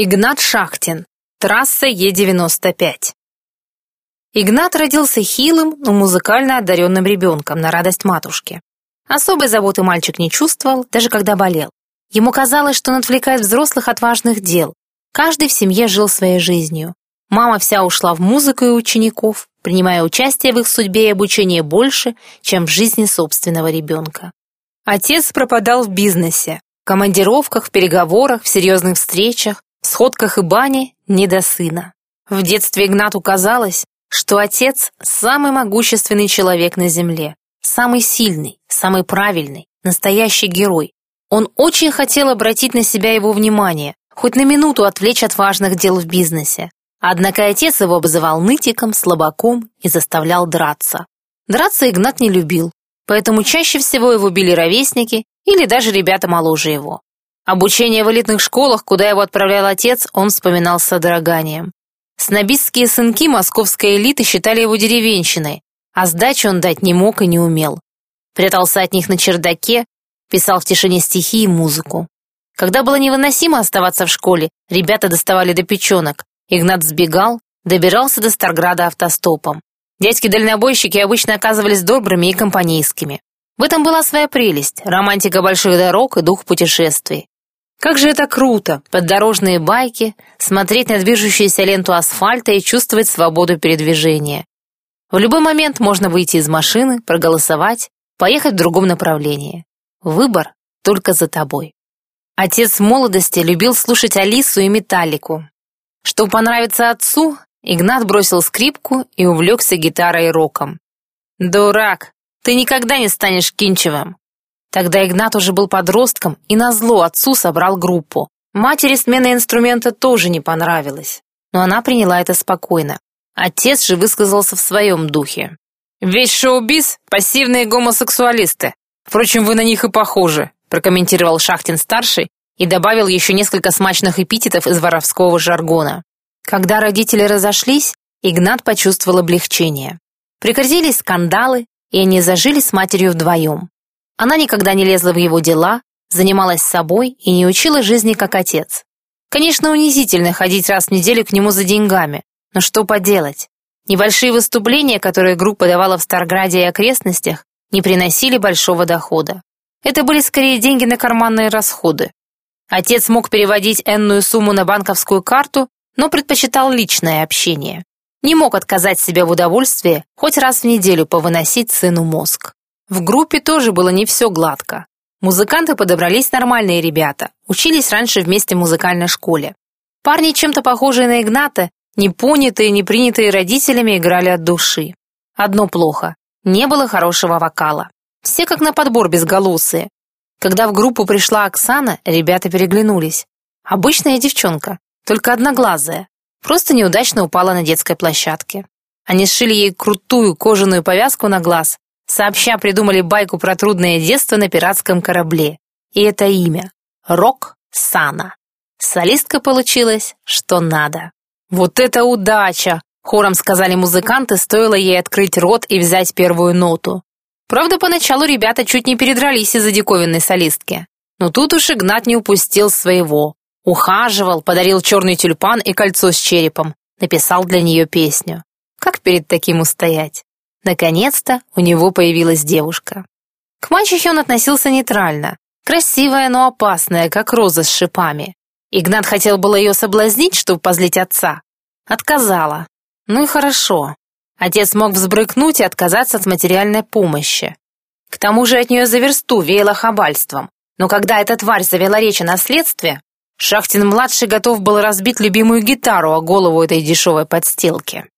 Игнат Шахтин. Трасса Е-95. Игнат родился хилым, но музыкально одаренным ребенком на радость матушки. Особой заботы мальчик не чувствовал, даже когда болел. Ему казалось, что он отвлекает взрослых от важных дел. Каждый в семье жил своей жизнью. Мама вся ушла в музыку и учеников, принимая участие в их судьбе и обучении больше, чем в жизни собственного ребенка. Отец пропадал в бизнесе, в командировках, в переговорах, в серьезных встречах, в сходках и бане не до сына. В детстве Игнату казалось, что отец – самый могущественный человек на земле, самый сильный, самый правильный, настоящий герой. Он очень хотел обратить на себя его внимание, хоть на минуту отвлечь от важных дел в бизнесе. Однако отец его обзывал нытиком, слабаком и заставлял драться. Драться Игнат не любил, поэтому чаще всего его били ровесники или даже ребята моложе его. Обучение в элитных школах, куда его отправлял отец, он вспоминал с содроганием. Снобистские сынки московской элиты считали его деревенщиной, а сдачи он дать не мог и не умел. Прятался от них на чердаке, писал в тишине стихи и музыку. Когда было невыносимо оставаться в школе, ребята доставали до печенок. Игнат сбегал, добирался до Старграда автостопом. Дядьки-дальнобойщики обычно оказывались добрыми и компанейскими. В этом была своя прелесть, романтика больших дорог и дух путешествий. Как же это круто, под дорожные байки, смотреть на движущуюся ленту асфальта и чувствовать свободу передвижения. В любой момент можно выйти из машины, проголосовать, поехать в другом направлении. Выбор только за тобой. Отец молодости любил слушать Алису и Металлику. Чтобы понравиться отцу, Игнат бросил скрипку и увлекся гитарой и роком. «Дурак, ты никогда не станешь Кинчевым. Тогда Игнат уже был подростком и назло отцу собрал группу. Матери смена инструмента тоже не понравилась, но она приняла это спокойно. Отец же высказался в своем духе. «Весь шоу-биз — пассивные гомосексуалисты. Впрочем, вы на них и похожи», прокомментировал Шахтин-старший и добавил еще несколько смачных эпитетов из воровского жаргона. Когда родители разошлись, Игнат почувствовал облегчение. Прекратились скандалы, и они зажили с матерью вдвоем. Она никогда не лезла в его дела, занималась собой и не учила жизни как отец. Конечно, унизительно ходить раз в неделю к нему за деньгами, но что поделать? Небольшие выступления, которые группа давала в Старграде и окрестностях, не приносили большого дохода. Это были скорее деньги на карманные расходы. Отец мог переводить энную сумму на банковскую карту, но предпочитал личное общение. Не мог отказать себе в удовольствии хоть раз в неделю повыносить сыну мозг. В группе тоже было не все гладко. Музыканты подобрались нормальные ребята, учились раньше вместе в музыкальной школе. Парни, чем-то похожие на Игната, не понятые, не принятые родителями, играли от души. Одно плохо – не было хорошего вокала. Все как на подбор безголосые. Когда в группу пришла Оксана, ребята переглянулись. Обычная девчонка, только одноглазая. Просто неудачно упала на детской площадке. Они сшили ей крутую кожаную повязку на глаз, Сообща придумали байку про трудное детство на пиратском корабле. И это имя — Рок-Сана. Солистка получилась, что надо. «Вот это удача!» — хором сказали музыканты, стоило ей открыть рот и взять первую ноту. Правда, поначалу ребята чуть не передрались из-за диковинной солистки. Но тут уж Игнат не упустил своего. Ухаживал, подарил черный тюльпан и кольцо с черепом. Написал для нее песню. Как перед таким устоять? Наконец-то у него появилась девушка. К мачехе он относился нейтрально. Красивая, но опасная, как роза с шипами. Игнат хотел было ее соблазнить, чтобы позлить отца. Отказала. Ну и хорошо. Отец мог взбрыкнуть и отказаться от материальной помощи. К тому же от нее за версту веяло хабальством. Но когда эта тварь завела речь о наследстве, Шахтин-младший готов был разбить любимую гитару о голову этой дешевой подстилки.